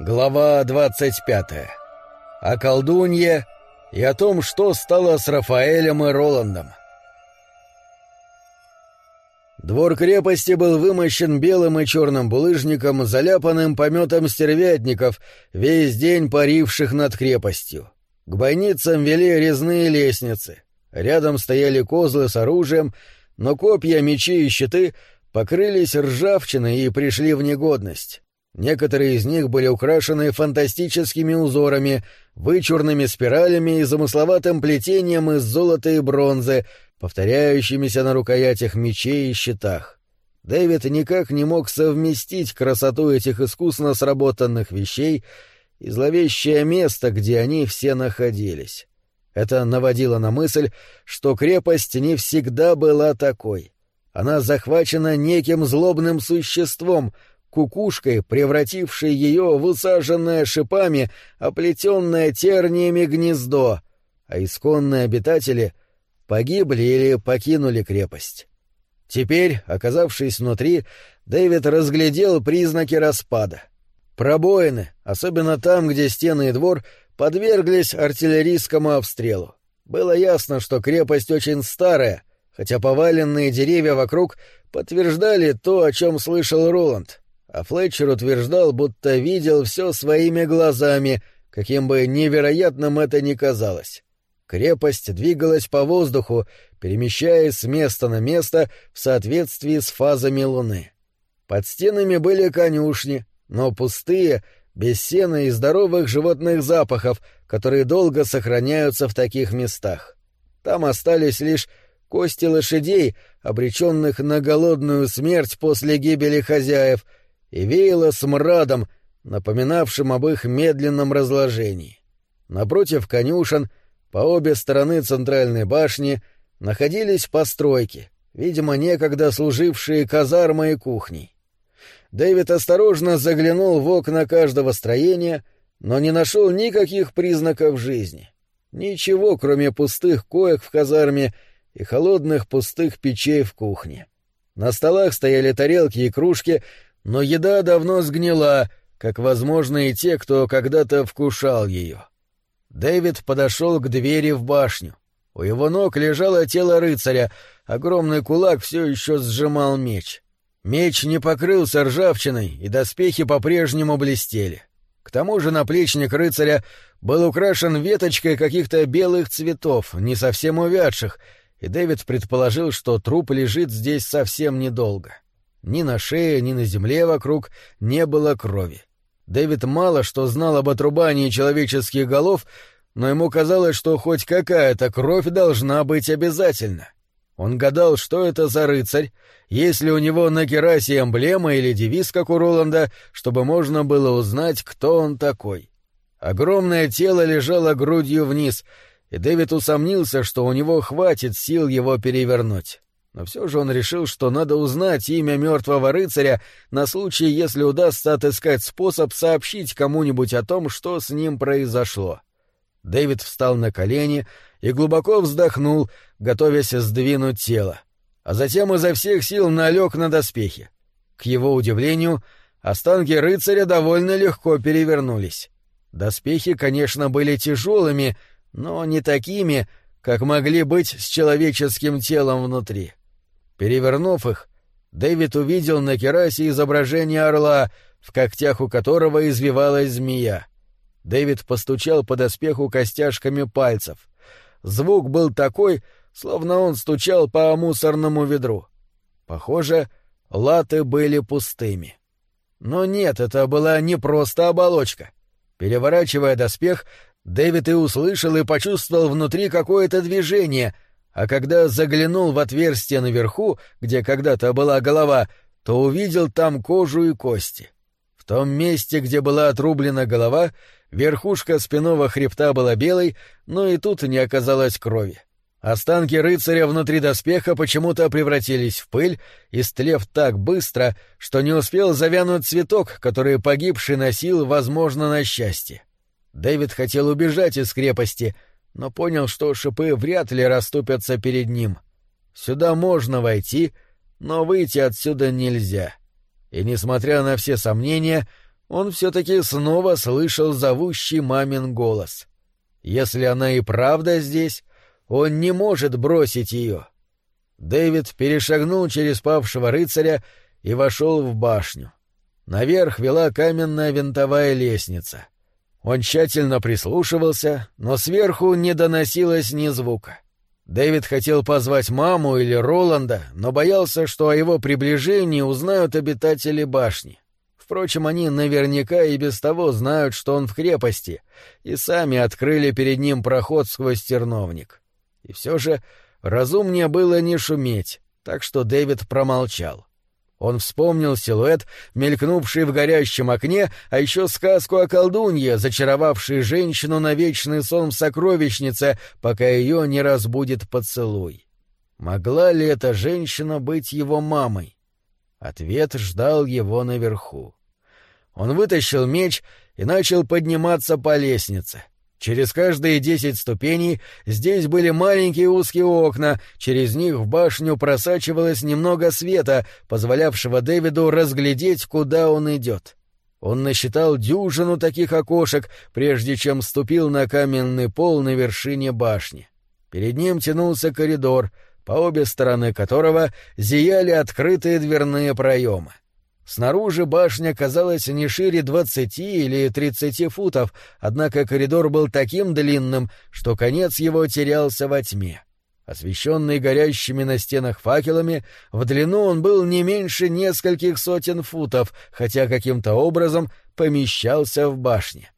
Глава 25. О колдунье и о том, что стало с Рафаэлем и Роландом. Двор крепости был вымощен белым и черным булыжником, заляпанным пометом стервятников, весь день паривших над крепостью. К бойницам вели резные лестницы. Рядом стояли козлы с оружием, но копья, мечи и щиты покрылись ржавчиной и пришли в негодность. Некоторые из них были украшены фантастическими узорами, вычурными спиралями и замысловатым плетением из золота и бронзы, повторяющимися на рукоятях мечей и щитах. Дэвид никак не мог совместить красоту этих искусно сработанных вещей и зловещее место, где они все находились. Это наводило на мысль, что крепость не всегда была такой. Она захвачена неким злобным существом — кукушкой, превратившей ее в усаженное шипами, оплетенное терниями гнездо, а исконные обитатели погибли или покинули крепость. Теперь, оказавшись внутри, Дэвид разглядел признаки распада. Пробоины, особенно там, где стены и двор, подверглись артиллерийскому обстрелу. Было ясно, что крепость очень старая, хотя поваленные деревья вокруг подтверждали то, о чем слышал Роланд а Флетчер утверждал, будто видел все своими глазами, каким бы невероятным это ни казалось. Крепость двигалась по воздуху, перемещаясь с места на место в соответствии с фазами Луны. Под стенами были конюшни, но пустые, без сена и здоровых животных запахов, которые долго сохраняются в таких местах. Там остались лишь кости лошадей, обреченных на голодную смерть после гибели хозяев — и веяло смрадом, напоминавшим об их медленном разложении. Напротив конюшен, по обе стороны центральной башни, находились постройки, видимо, некогда служившие казармой и кухней. Дэвид осторожно заглянул в окна каждого строения, но не нашел никаких признаков жизни. Ничего, кроме пустых коек в казарме и холодных пустых печей в кухне. На столах стояли тарелки и кружки, но еда давно сгнила, как, возможно, и те, кто когда-то вкушал ее. Дэвид подошел к двери в башню. У его ног лежало тело рыцаря, огромный кулак все еще сжимал меч. Меч не покрылся ржавчиной, и доспехи по-прежнему блестели. К тому же наплечник рыцаря был украшен веточкой каких-то белых цветов, не совсем увядших, и Дэвид предположил, что труп лежит здесь совсем недолго. — ни на шее, ни на земле вокруг не было крови. Дэвид мало что знал об отрубании человеческих голов, но ему казалось, что хоть какая-то кровь должна быть обязательно. Он гадал, что это за рыцарь, есть ли у него на керасе эмблема или девиз, как у Роланда, чтобы можно было узнать, кто он такой. Огромное тело лежало грудью вниз, и Дэвид усомнился, что у него хватит сил его перевернуть но все же он решил, что надо узнать имя мертвого рыцаря на случай, если удастся отыскать способ сообщить кому-нибудь о том, что с ним произошло. Дэвид встал на колени и глубоко вздохнул, готовясь сдвинуть тело, а затем изо всех сил налег на доспехи. К его удивлению, останки рыцаря довольно легко перевернулись. Доспехи, конечно, были тяжелыми, но не такими, как могли быть с человеческим телом внутри. — Перевернув их, Дэвид увидел на керасе изображение орла, в когтях у которого извивалась змея. Дэвид постучал по доспеху костяшками пальцев. Звук был такой, словно он стучал по мусорному ведру. Похоже, латы были пустыми. Но нет, это была не просто оболочка. Переворачивая доспех, Дэвид и услышал и почувствовал внутри какое-то движение — а когда заглянул в отверстие наверху, где когда-то была голова, то увидел там кожу и кости. В том месте, где была отрублена голова, верхушка спинного хребта была белой, но и тут не оказалось крови. Останки рыцаря внутри доспеха почему-то превратились в пыль, истлев так быстро, что не успел завянуть цветок, который погибший носил, возможно, на счастье. Дэвид хотел убежать из крепости — но понял, что шипы вряд ли расступятся перед ним. Сюда можно войти, но выйти отсюда нельзя. И, несмотря на все сомнения, он все-таки снова слышал зовущий мамин голос. Если она и правда здесь, он не может бросить ее. Дэвид перешагнул через павшего рыцаря и вошел в башню. Наверх вела каменная винтовая лестница. Он тщательно прислушивался, но сверху не доносилось ни звука. Дэвид хотел позвать маму или Роланда, но боялся, что о его приближении узнают обитатели башни. Впрочем, они наверняка и без того знают, что он в крепости, и сами открыли перед ним проход сквозь терновник. И все же разумнее было не шуметь, так что Дэвид промолчал. Он вспомнил силуэт, мелькнувший в горящем окне, а еще сказку о колдунье, зачаровавшей женщину на вечный сон в сокровищнице, пока ее не разбудит поцелуй. Могла ли эта женщина быть его мамой? Ответ ждал его наверху. Он вытащил меч и начал подниматься по лестнице. Через каждые десять ступеней здесь были маленькие узкие окна, через них в башню просачивалось немного света, позволявшего Дэвиду разглядеть, куда он идет. Он насчитал дюжину таких окошек, прежде чем ступил на каменный пол на вершине башни. Перед ним тянулся коридор, по обе стороны которого зияли открытые дверные проемы. Снаружи башня казалась не шире двадцати или тридцати футов, однако коридор был таким длинным, что конец его терялся во тьме. Освещенный горящими на стенах факелами, в длину он был не меньше нескольких сотен футов, хотя каким-то образом помещался в башне.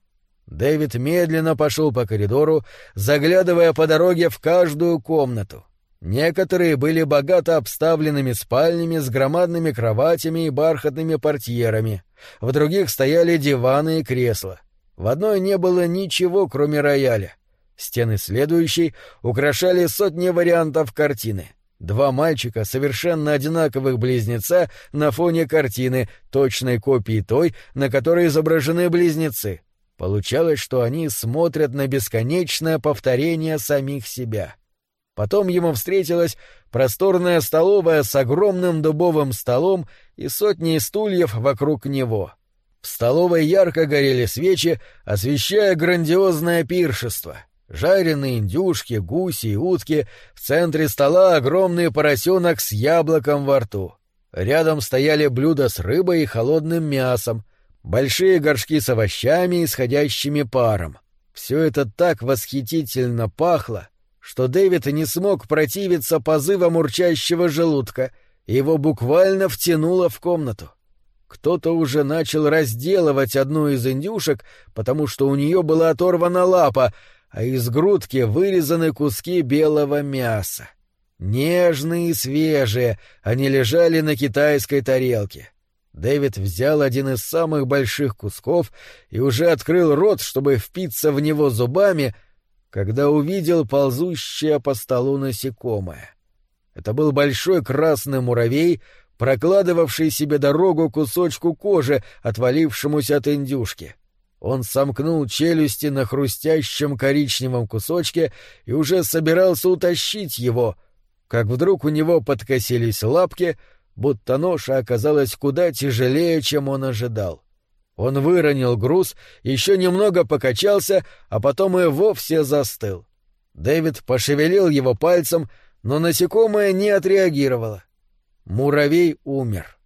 Дэвид медленно пошел по коридору, заглядывая по дороге в каждую комнату — Некоторые были богато обставленными спальнями с громадными кроватями и бархатными портьерами, в других стояли диваны и кресла. В одной не было ничего, кроме рояля. Стены следующей украшали сотни вариантов картины. Два мальчика, совершенно одинаковых близнеца, на фоне картины, точной копии той, на которой изображены близнецы. Получалось, что они смотрят на бесконечное повторение самих себя. Потом ему встретилась просторная столовая с огромным дубовым столом и сотней стульев вокруг него. В столовой ярко горели свечи, освещая грандиозное пиршество. Жареные индюшки, гуси и утки, в центре стола огромный поросенок с яблоком во рту. Рядом стояли блюда с рыбой и холодным мясом, большие горшки с овощами, исходящими паром. Все это так восхитительно пахло, что Дэвид не смог противиться позывам урчащего желудка, его буквально втянуло в комнату. Кто-то уже начал разделывать одну из индюшек, потому что у нее была оторвана лапа, а из грудки вырезаны куски белого мяса. Нежные и свежие, они лежали на китайской тарелке. Дэвид взял один из самых больших кусков и уже открыл рот, чтобы впиться в него зубами — когда увидел ползущее по столу насекомое. Это был большой красный муравей, прокладывавший себе дорогу кусочку кожи, отвалившемуся от индюшки. Он сомкнул челюсти на хрустящем коричневом кусочке и уже собирался утащить его, как вдруг у него подкосились лапки, будто ноша оказалась куда тяжелее, чем он ожидал. Он выронил груз, еще немного покачался, а потом и вовсе застыл. Дэвид пошевелил его пальцем, но насекомое не отреагировало. Муравей умер.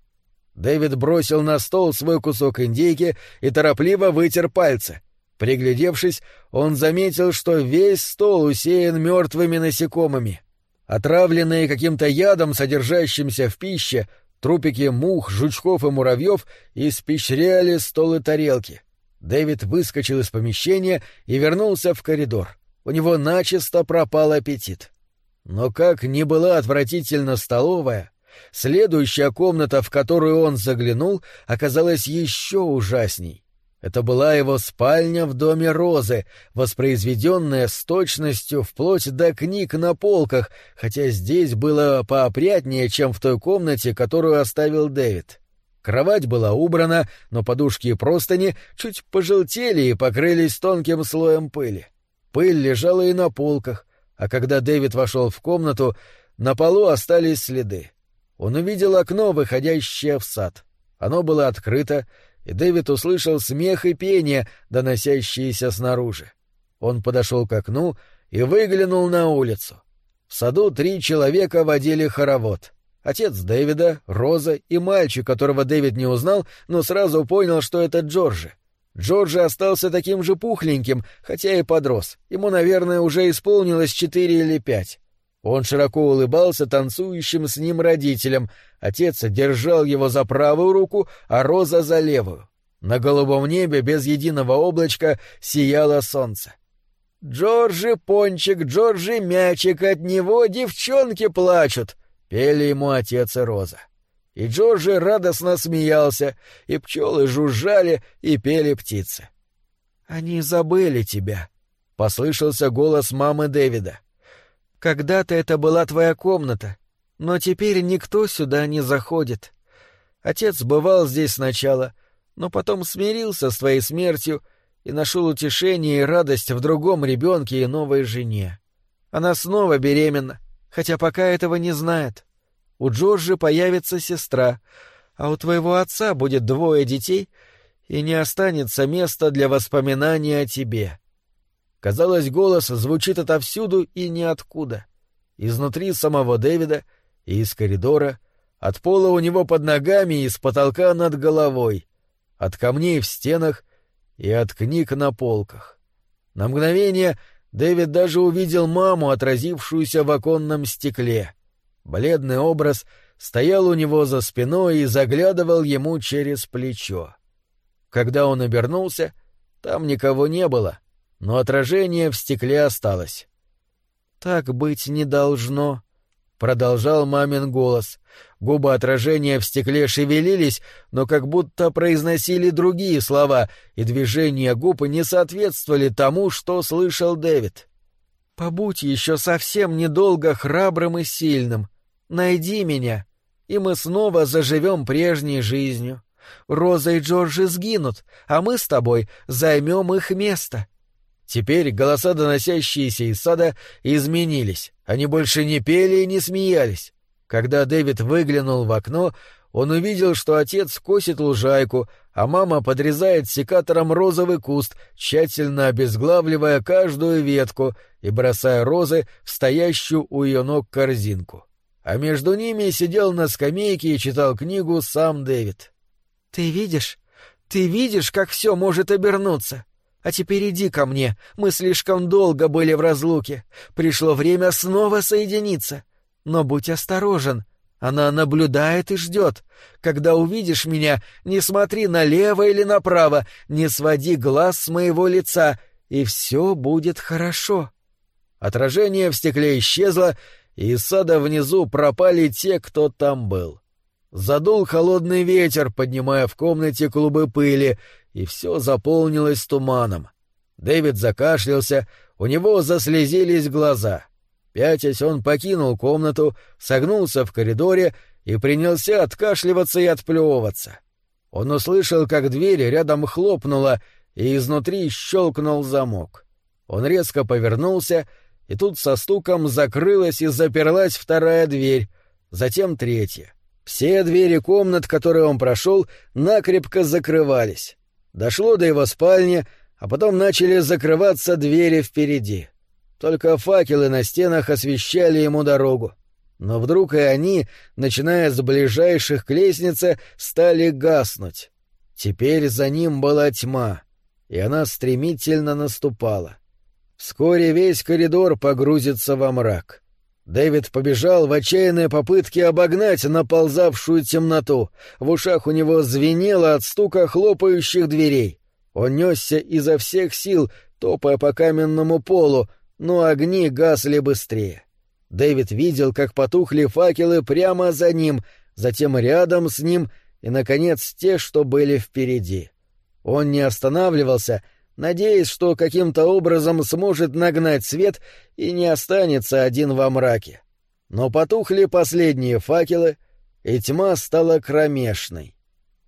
Дэвид бросил на стол свой кусок индейки и торопливо вытер пальцы. Приглядевшись, он заметил, что весь стол усеян мертвыми насекомыми. Отравленные каким-то ядом, содержащимся в пище, Трупики мух, жучков и муравьев испещряли стол и тарелки. Дэвид выскочил из помещения и вернулся в коридор. У него начисто пропал аппетит. Но как ни была отвратительно столовая, следующая комната, в которую он заглянул, оказалась еще ужасней. Это была его спальня в доме Розы, воспроизведенная с точностью вплоть до книг на полках, хотя здесь было поопрятнее, чем в той комнате, которую оставил Дэвид. Кровать была убрана, но подушки и простыни чуть пожелтели и покрылись тонким слоем пыли. Пыль лежала и на полках, а когда Дэвид вошел в комнату, на полу остались следы. Он увидел окно, выходящее в сад. Оно было открыто, и Дэвид услышал смех и пение, доносящиеся снаружи. Он подошел к окну и выглянул на улицу. В саду три человека водили хоровод. Отец Дэвида, Роза и мальчик, которого Дэвид не узнал, но сразу понял, что это Джорджи. Джорджи остался таким же пухленьким, хотя и подрос. Ему, наверное, уже исполнилось четыре или пять. Он широко улыбался танцующим с ним родителям. Отец держал его за правую руку, а Роза за левую. На голубом небе без единого облачка сияло солнце. «Джорджи Пончик, Джорджи Мячик, от него девчонки плачут!» — пели ему отец и Роза. И Джорджи радостно смеялся, и пчелы жужжали, и пели птицы. «Они забыли тебя», — послышался голос мамы Дэвида. Когда-то это была твоя комната, но теперь никто сюда не заходит. Отец бывал здесь сначала, но потом смирился с твоей смертью и нашел утешение и радость в другом ребенке и новой жене. Она снова беременна, хотя пока этого не знает. У Джорджи появится сестра, а у твоего отца будет двое детей, и не останется места для воспоминаний о тебе. Казалось, голос звучит отовсюду и ниоткуда. Изнутри самого Дэвида и из коридора, от пола у него под ногами и с потолка над головой, от камней в стенах и от книг на полках. На мгновение Дэвид даже увидел маму, отразившуюся в оконном стекле. Бледный образ стоял у него за спиной и заглядывал ему через плечо. Когда он обернулся, там никого не было — но отражение в стекле осталось. «Так быть не должно», — продолжал мамин голос. Губы отражения в стекле шевелились, но как будто произносили другие слова, и движения губ не соответствовали тому, что слышал Дэвид. «Побудь еще совсем недолго храбрым и сильным. Найди меня, и мы снова заживем прежней жизнью. Роза и Джорджи сгинут, а мы с тобой займем их место. Теперь голоса, доносящиеся из сада, изменились. Они больше не пели и не смеялись. Когда Дэвид выглянул в окно, он увидел, что отец косит лужайку, а мама подрезает секатором розовый куст, тщательно обезглавливая каждую ветку и бросая розы в стоящую у ее ног корзинку. А между ними сидел на скамейке и читал книгу сам Дэвид. «Ты видишь? Ты видишь, как все может обернуться?» А теперь иди ко мне, мы слишком долго были в разлуке. Пришло время снова соединиться. Но будь осторожен, она наблюдает и ждет. Когда увидишь меня, не смотри налево или направо, не своди глаз с моего лица, и все будет хорошо». Отражение в стекле исчезло, и из сада внизу пропали те, кто там был. Задул холодный ветер, поднимая в комнате клубы пыли, и все заполнилось туманом. Дэвид закашлялся, у него заслезились глаза. Пятясь, он покинул комнату, согнулся в коридоре и принялся откашливаться и отплевываться. Он услышал, как дверь рядом хлопнула, и изнутри щелкнул замок. Он резко повернулся, и тут со стуком закрылась и заперлась вторая дверь, затем третья. Все двери комнат, которые он прошел, накрепко закрывались. Дошло до его спальни, а потом начали закрываться двери впереди. Только факелы на стенах освещали ему дорогу. Но вдруг и они, начиная с ближайших к лестнице, стали гаснуть. Теперь за ним была тьма, и она стремительно наступала. Вскоре весь коридор погрузится во мрак. Дэвид побежал в отчаянной попытке обогнать наползавшую темноту. В ушах у него звенело от стука хлопающих дверей. Он несся изо всех сил, топая по каменному полу, но огни гасли быстрее. Дэвид видел, как потухли факелы прямо за ним, затем рядом с ним и, наконец, те, что были впереди. Он не останавливался — надеясь, что каким-то образом сможет нагнать свет и не останется один во мраке. Но потухли последние факелы, и тьма стала кромешной.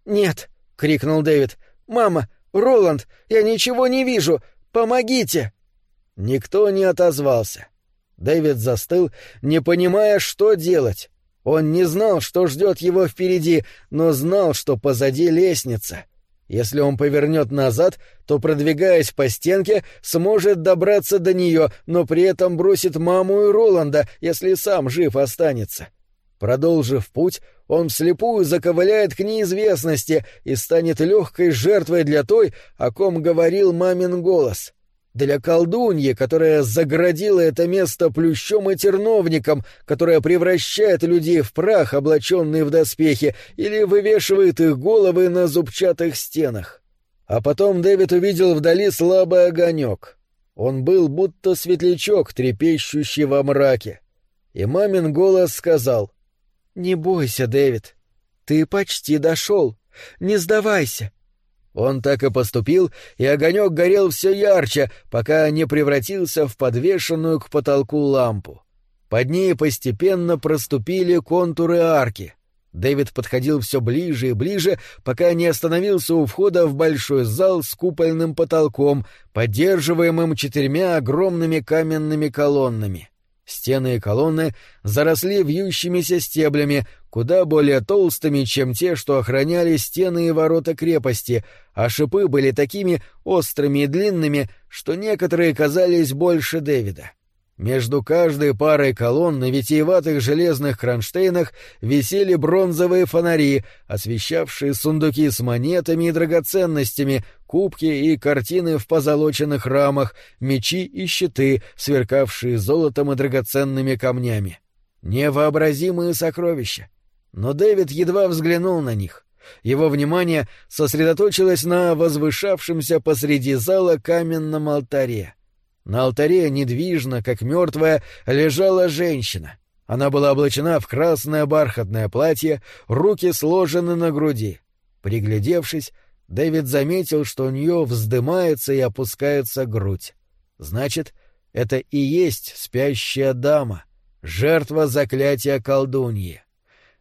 «Нет!» — крикнул Дэвид. «Мама! Роланд! Я ничего не вижу! Помогите!» Никто не отозвался. Дэвид застыл, не понимая, что делать. Он не знал, что ждет его впереди, но знал, что позади лестница — Если он повернет назад, то, продвигаясь по стенке, сможет добраться до нее, но при этом бросит маму и Роланда, если сам жив останется. Продолжив путь, он вслепую заковыляет к неизвестности и станет легкой жертвой для той, о ком говорил мамин голос. Для колдуньи, которая заградила это место плющом и терновником, которая превращает людей в прах, облаченные в доспехи, или вывешивает их головы на зубчатых стенах. А потом Дэвид увидел вдали слабый огонек. Он был будто светлячок, трепещущий во мраке. И мамин голос сказал — «Не бойся, Дэвид. Ты почти дошел. Не сдавайся». Он так и поступил, и огонек горел все ярче, пока не превратился в подвешенную к потолку лампу. Под ней постепенно проступили контуры арки. Дэвид подходил все ближе и ближе, пока не остановился у входа в большой зал с купольным потолком, поддерживаемым четырьмя огромными каменными колоннами. Стены и колонны заросли вьющимися стеблями, куда более толстыми, чем те, что охраняли стены и ворота крепости, а шипы были такими острыми и длинными, что некоторые казались больше Дэвида. Между каждой парой колонн на витиеватых железных кронштейнах висели бронзовые фонари, освещавшие сундуки с монетами и драгоценностями, кубки и картины в позолоченных рамах, мечи и щиты, сверкавшие золотом и драгоценными камнями. Невообразимые сокровища. Но Дэвид едва взглянул на них. Его внимание сосредоточилось на возвышавшемся посреди зала каменном алтаре. На алтаре недвижно, как мертвая, лежала женщина. Она была облачена в красное бархатное платье, руки сложены на груди. Приглядевшись, Дэвид заметил, что у нее вздымается и опускается грудь. Значит, это и есть спящая дама, жертва заклятия колдуньи.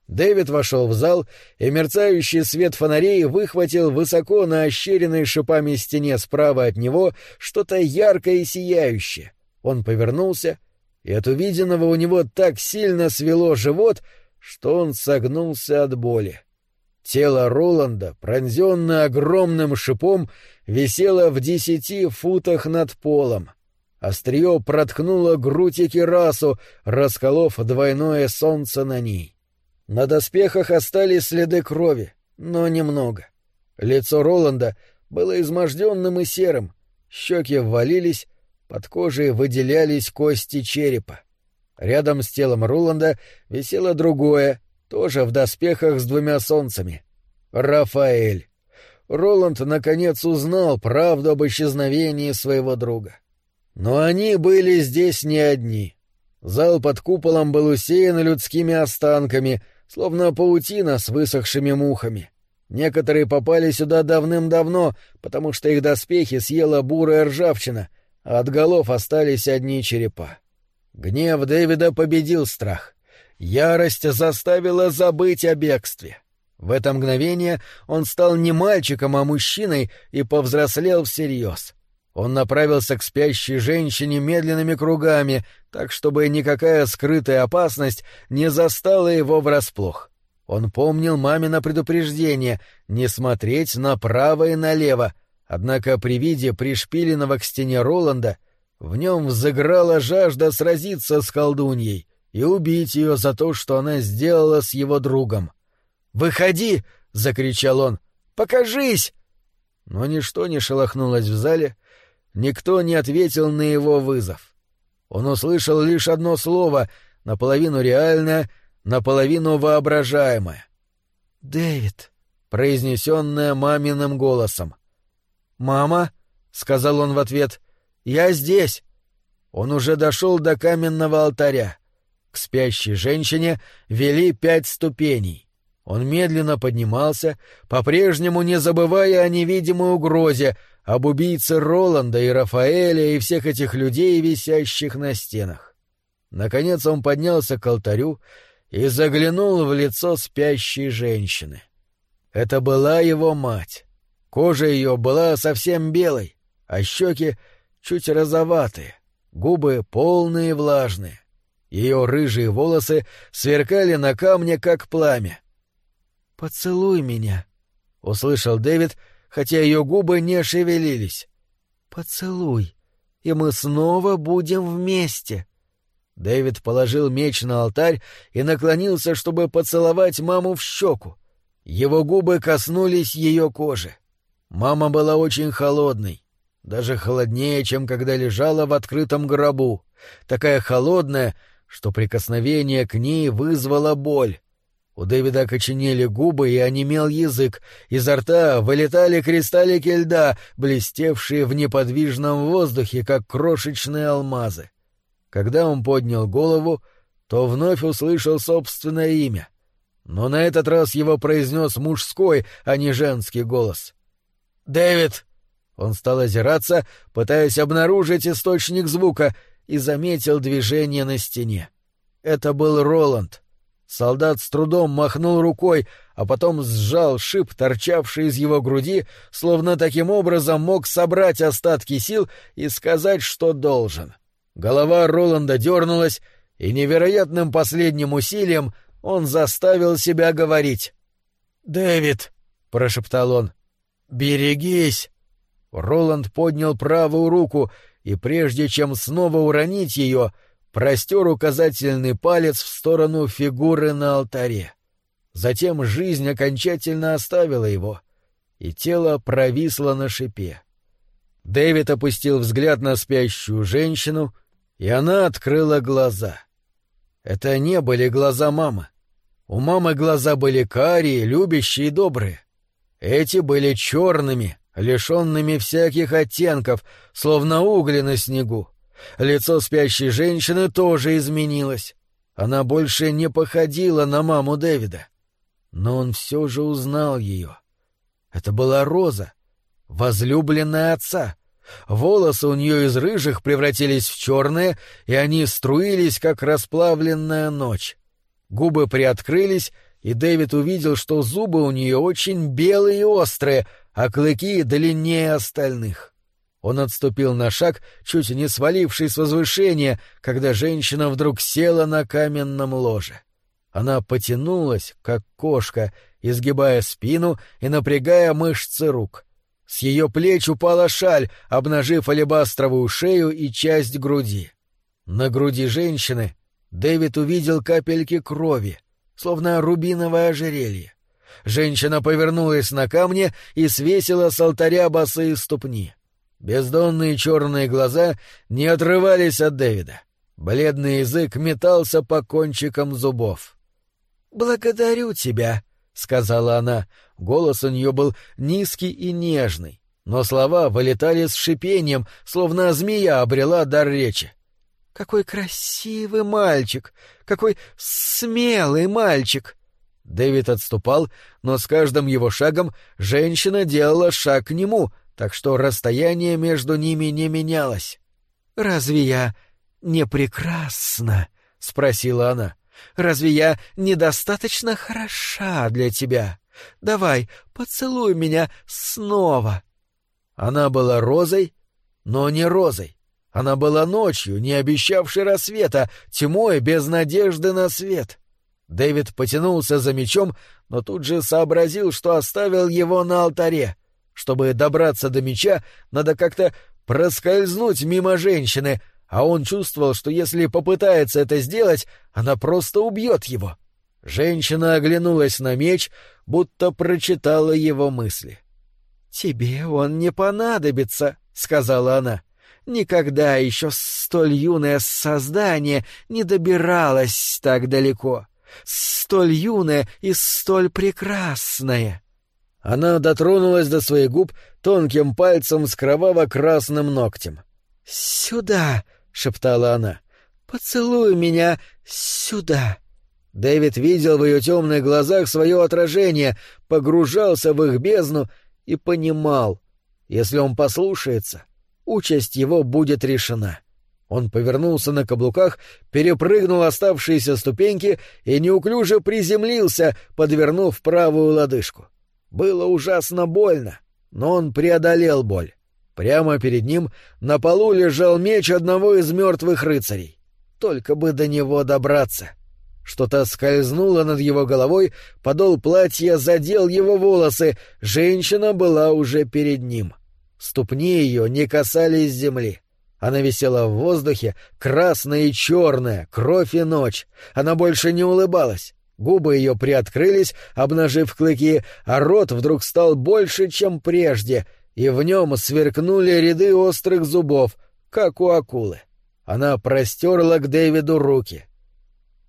Дэвид вошел в зал, и мерцающий свет фонарей выхватил высоко на ощеренной шипами стене справа от него что-то яркое и сияющее. Он повернулся, и от увиденного у него так сильно свело живот, что он согнулся от боли. Тело Роланда, пронзенное огромным шипом, висело в десяти футах над полом. Острие проткнуло грудь и кирасу, расколов двойное солнце на ней. На доспехах остались следы крови, но немного. Лицо Роланда было изможденным и серым, щеки ввалились, под кожей выделялись кости черепа. Рядом с телом Роланда висело другое, тоже в доспехах с двумя солнцами. Рафаэль. Роланд наконец узнал правду об исчезновении своего друга. Но они были здесь не одни. Зал под куполом был усеян людскими останками — словно паутина с высохшими мухами. Некоторые попали сюда давным-давно, потому что их доспехи съела бурая ржавчина, а от голов остались одни черепа. Гнев Дэвида победил страх. Ярость заставила забыть о бегстве. В это мгновение он стал не мальчиком, а мужчиной и повзрослел всерьез. Он направился к спящей женщине медленными кругами, так чтобы никакая скрытая опасность не застала его врасплох. Он помнил мамино предупреждение не смотреть направо и налево, однако при виде пришпиленного к стене Роланда в нем взыграла жажда сразиться с колдуньей и убить ее за то, что она сделала с его другом. «Выходи!» — закричал он. «Покажись!» Но ничто не шелохнулось в зале, — Никто не ответил на его вызов. Он услышал лишь одно слово, наполовину реальное, наполовину воображаемое. «Дэвид», произнесенное маминым голосом. «Мама», — сказал он в ответ, — «я здесь». Он уже дошел до каменного алтаря. К спящей женщине вели пять ступеней. Он медленно поднимался, по-прежнему не забывая о невидимой угрозе, об убийце Роланда и Рафаэля и всех этих людей, висящих на стенах. Наконец он поднялся к алтарю и заглянул в лицо спящей женщины. Это была его мать. Кожа ее была совсем белой, а щеки чуть розоватые, губы полные и влажные. Ее рыжие волосы сверкали на камне, как пламя. «Поцелуй меня», — услышал Дэвид, — хотя ее губы не шевелились. «Поцелуй, и мы снова будем вместе». Дэвид положил меч на алтарь и наклонился, чтобы поцеловать маму в щеку. Его губы коснулись ее кожи. Мама была очень холодной, даже холоднее, чем когда лежала в открытом гробу, такая холодная, что прикосновение к ней вызвало боль. У Дэвида окоченели губы и онемел язык, изо рта вылетали кристаллики льда, блестевшие в неподвижном воздухе, как крошечные алмазы. Когда он поднял голову, то вновь услышал собственное имя. Но на этот раз его произнес мужской, а не женский голос. «Дэвид!» Он стал озираться, пытаясь обнаружить источник звука, и заметил движение на стене. Это был Роланд — Солдат с трудом махнул рукой, а потом сжал шип, торчавший из его груди, словно таким образом мог собрать остатки сил и сказать, что должен. Голова Роланда дернулась, и невероятным последним усилием он заставил себя говорить. «Дэвид», — прошептал он, — «берегись». Роланд поднял правую руку, и прежде чем снова уронить ее, — простер указательный палец в сторону фигуры на алтаре. Затем жизнь окончательно оставила его, и тело провисло на шипе. Дэвид опустил взгляд на спящую женщину, и она открыла глаза. Это не были глаза мамы. У мамы глаза были карие, любящие и добрые. Эти были черными, лишенными всяких оттенков, словно угли на снегу. Лицо спящей женщины тоже изменилось. Она больше не походила на маму Дэвида. Но он все же узнал ее. Это была Роза, возлюбленная отца. Волосы у нее из рыжих превратились в черные, и они струились, как расплавленная ночь. Губы приоткрылись, и Дэвид увидел, что зубы у нее очень белые и острые, а клыки длиннее остальных. Он отступил на шаг, чуть не свалившись с возвышения, когда женщина вдруг села на каменном ложе. Она потянулась, как кошка, изгибая спину и напрягая мышцы рук. С ее плеч упала шаль, обнажив алебастровую шею и часть груди. На груди женщины Дэвид увидел капельки крови, словно рубиновое ожерелье. Женщина повернулась на камне и свесила с алтаря босые ступни. Бездонные черные глаза не отрывались от Дэвида. Бледный язык метался по кончикам зубов. «Благодарю тебя», — сказала она. Голос у нее был низкий и нежный, но слова вылетали с шипением, словно змея обрела дар речи. «Какой красивый мальчик! Какой смелый мальчик!» Дэвид отступал, но с каждым его шагом женщина делала шаг к нему — так что расстояние между ними не менялось. «Разве я не прекрасна?» — спросила она. «Разве я недостаточно хороша для тебя? Давай, поцелуй меня снова». Она была розой, но не розой. Она была ночью, не обещавшей рассвета, тьмой без надежды на свет. Дэвид потянулся за мечом, но тут же сообразил, что оставил его на алтаре — чтобы добраться до меча, надо как-то проскользнуть мимо женщины, а он чувствовал, что если попытается это сделать, она просто убьет его. Женщина оглянулась на меч, будто прочитала его мысли. «Тебе он не понадобится», — сказала она. «Никогда еще столь юное создание не добиралось так далеко. Столь юное и столь прекрасное». Она дотронулась до своих губ тонким пальцем с кроваво-красным ногтем. «Сюда!» — шептала она. «Поцелуй меня сюда!» Дэвид видел в ее темных глазах свое отражение, погружался в их бездну и понимал, если он послушается, участь его будет решена. Он повернулся на каблуках, перепрыгнул оставшиеся ступеньки и неуклюже приземлился, подвернув правую лодыжку. Было ужасно больно, но он преодолел боль. Прямо перед ним на полу лежал меч одного из мертвых рыцарей. Только бы до него добраться. Что-то скользнуло над его головой, подол платья задел его волосы, женщина была уже перед ним. Ступни ее не касались земли. Она висела в воздухе, красная и черная, кровь и ночь. Она больше не улыбалась. Губы ее приоткрылись, обнажив клыки, а рот вдруг стал больше, чем прежде, и в нем сверкнули ряды острых зубов, как у акулы. Она простерла к Дэвиду руки.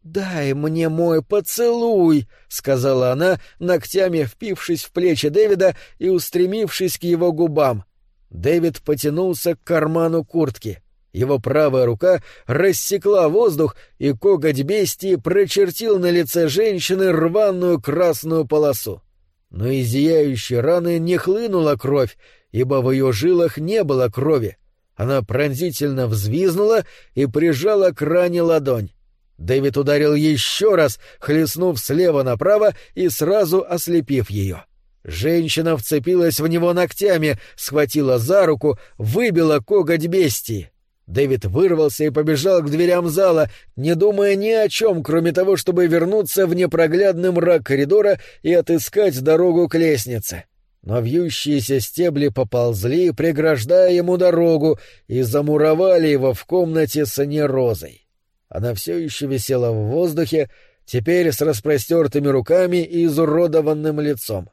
«Дай мне мой поцелуй», — сказала она, ногтями впившись в плечи Дэвида и устремившись к его губам. Дэвид потянулся к карману куртки. Его правая рука рассекла воздух, и коготь бестии прочертил на лице женщины рваную красную полосу. Но из зияющей раны не хлынула кровь, ибо в ее жилах не было крови. Она пронзительно взвизнула и прижала к ране ладонь. Дэвид ударил еще раз, хлестнув слева направо и сразу ослепив ее. Женщина вцепилась в него ногтями, схватила за руку, выбила коготь бестии. Дэвид вырвался и побежал к дверям зала, не думая ни о чем, кроме того, чтобы вернуться в непроглядный мрак коридора и отыскать дорогу к лестнице. Но вьющиеся стебли поползли, преграждая ему дорогу, и замуровали его в комнате с анерозой. Она все еще висела в воздухе, теперь с распростертыми руками и изуродованным лицом.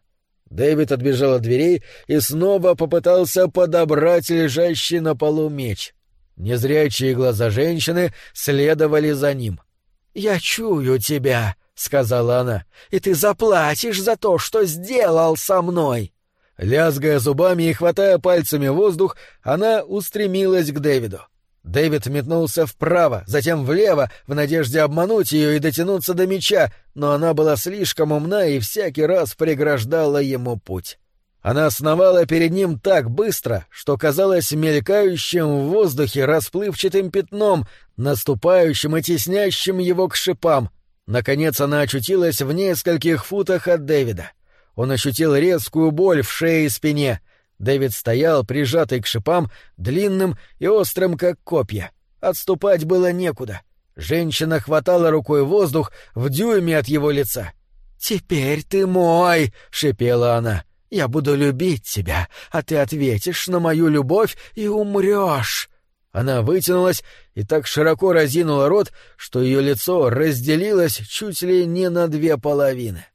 Дэвид отбежал от дверей и снова попытался подобрать лежащий на полу меч. Незрячие глаза женщины следовали за ним. «Я чую тебя», — сказала она, — «и ты заплатишь за то, что сделал со мной». Лязгая зубами и хватая пальцами воздух, она устремилась к Дэвиду. Дэвид метнулся вправо, затем влево, в надежде обмануть ее и дотянуться до меча, но она была слишком умна и всякий раз преграждала ему путь. Она сновала перед ним так быстро, что казалось мелькающим в воздухе расплывчатым пятном, наступающим и теснящим его к шипам. Наконец она очутилась в нескольких футах от Дэвида. Он ощутил резкую боль в шее и спине — Дэвид стоял, прижатый к шипам, длинным и острым, как копья. Отступать было некуда. Женщина хватала рукой воздух в дюйме от его лица. «Теперь ты мой!» — шипела она. «Я буду любить тебя, а ты ответишь на мою любовь и умрешь!» Она вытянулась и так широко разинула рот, что ее лицо разделилось чуть ли не на две половины.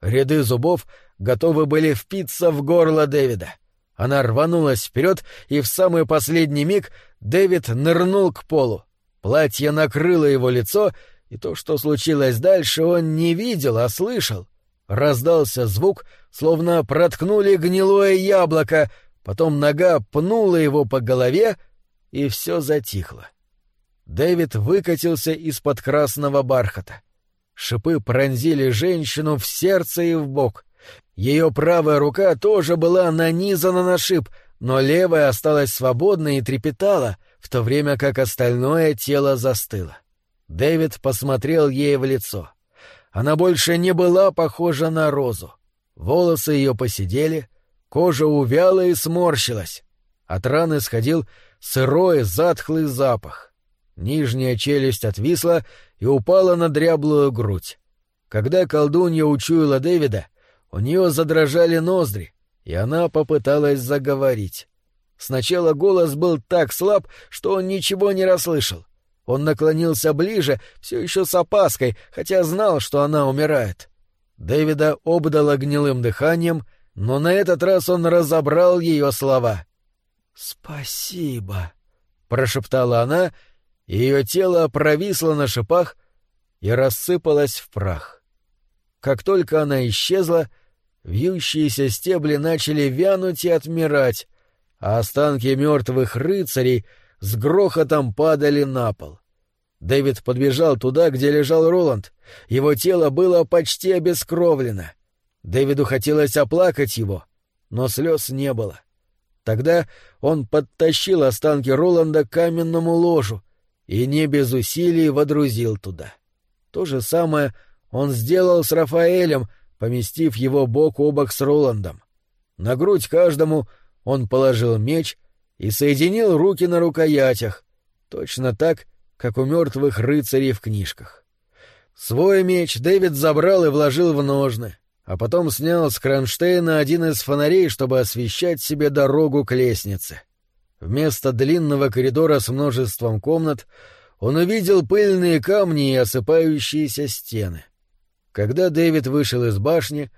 Ряды зубов готовы были впиться в горло Дэвида. Она рванулась вперед, и в самый последний миг Дэвид нырнул к полу. Платье накрыло его лицо, и то, что случилось дальше, он не видел, а слышал. Раздался звук, словно проткнули гнилое яблоко, потом нога пнула его по голове, и все затихло. Дэвид выкатился из-под красного бархата. Шипы пронзили женщину в сердце и в бок. Ее правая рука тоже была нанизана на шип, но левая осталась свободной и трепетала, в то время как остальное тело застыло. Дэвид посмотрел ей в лицо. Она больше не была похожа на розу. Волосы ее посидели, кожа увяла и сморщилась. От раны сходил сырой затхлый запах. Нижняя челюсть отвисла и упала на дряблую грудь. Когда колдунья учуяла Дэвида, у нее задрожали ноздри, и она попыталась заговорить. Сначала голос был так слаб, что он ничего не расслышал. Он наклонился ближе, все еще с опаской, хотя знал, что она умирает. Дэвида обдало гнилым дыханием, но на этот раз он разобрал ее слова. «Спасибо», — прошептала она, и ее тело провисло на шипах и рассыпалось в прах. Как только она исчезла, — Вьющиеся стебли начали вянуть и отмирать, а останки мертвых рыцарей с грохотом падали на пол. Дэвид подбежал туда, где лежал Роланд. Его тело было почти обескровлено. Дэвиду хотелось оплакать его, но слез не было. Тогда он подтащил останки Роланда к каменному ложу и не без усилий водрузил туда. То же самое он сделал с Рафаэлем, поместив его бок о бок с Роландом. На грудь каждому он положил меч и соединил руки на рукоятях, точно так, как у мертвых рыцарей в книжках. Свой меч Дэвид забрал и вложил в ножны, а потом снял с кронштейна один из фонарей, чтобы освещать себе дорогу к лестнице. Вместо длинного коридора с множеством комнат он увидел пыльные камни и осыпающиеся стены. Когда Дэвид вышел из башни,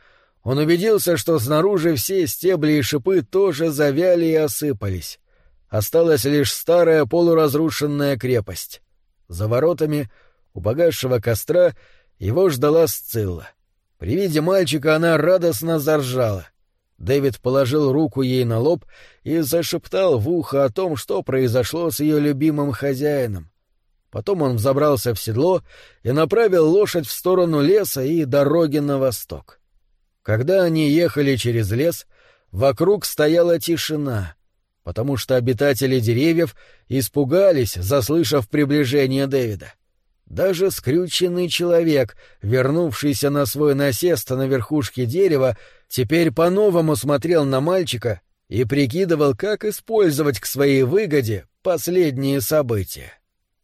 он убедился, что снаружи все стебли и шипы тоже завяли и осыпались. Осталась лишь старая полуразрушенная крепость. За воротами, у погасшего костра, его ждала Сцилла. При виде мальчика она радостно заржала. Дэвид положил руку ей на лоб и зашептал в ухо о том, что произошло с ее любимым хозяином. Потом он взобрался в седло и направил лошадь в сторону леса и дороги на восток. Когда они ехали через лес, вокруг стояла тишина, потому что обитатели деревьев испугались, заслышав приближение Дэвида. Даже скрюченный человек, вернувшийся на свой насест на верхушке дерева, теперь по-новому смотрел на мальчика и прикидывал, как использовать к своей выгоде последние события.